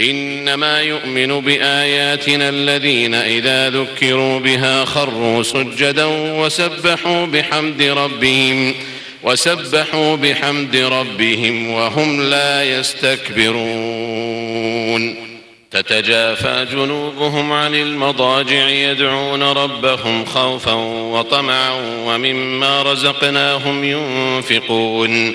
إنما يؤمن بآياتنا الذين إذا ذكروا بها خروا سجدا وسبحوا بحمد ربهم وسبحوا بحمد ربهم وهم لا يستكبرون. تتجافى جنوبهم عن المضاجع يدعون ربهم خوفا وطمعا ومما رزقناهم ينفقون.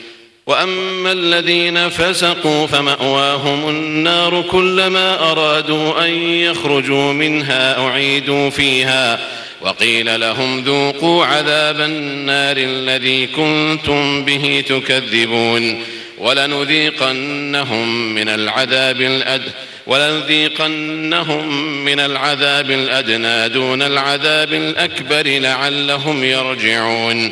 وأما الذين فسقوا فمأواهم النار كلما أرادوا أن يخرجوا منها أعيدوا فيها وقيل لهم ذوقوا عذاب النار الذي كنتم به تكذبون ولنذيقنهم من العذاب الأد ولنذيقنهم من العذاب الأدنى دون العذاب الأكبر لعلهم يرجعون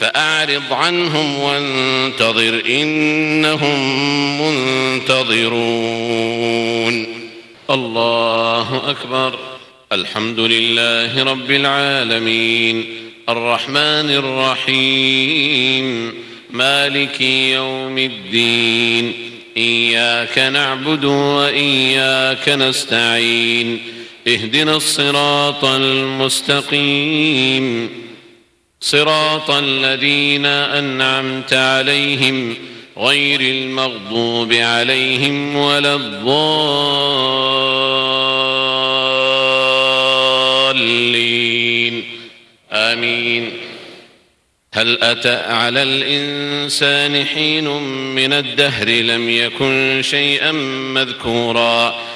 فأعرض عنهم وانتظر إنهم منتظرون. الله أكبر. الحمد لله رب العالمين. الرحمن الرحيم. مالك يوم الدين. إياك نعبد وإياك نستعين. اهدنا الصراط المستقيم. صراط الذين أنعمت عليهم غير المغضوب عليهم ولا الضالين. آمين. هل أتى على الإنسان حين من الدهر لم يكن شيئا مذكورا؟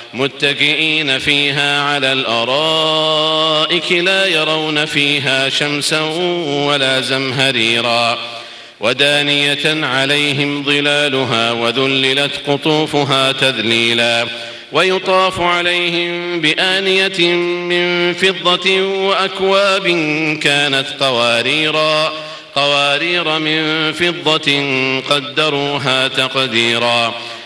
متكئين فيها على الأرائك لا يرون فيها شمسا ولا زمهريرا ودانية عليهم ظلالها وذللت قطوفها تذليلا ويطاف عليهم بآنية من فضة وأكواب كانت قواريرا قوارير من فضة قدروها تقديرا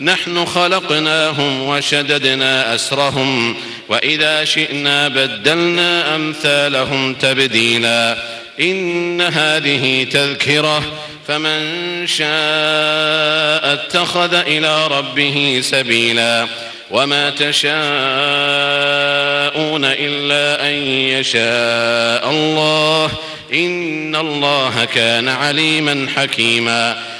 نحن خلقناهم وشددنا أسرهم وإذا شئنا بدلنا أمثالهم تبديلا. إن هذه تذكرة فمن شاء اتخذ إلى ربه سبيلا. وما تشاءون إلا أن يشاء الله. إن الله كان عليما حكيما.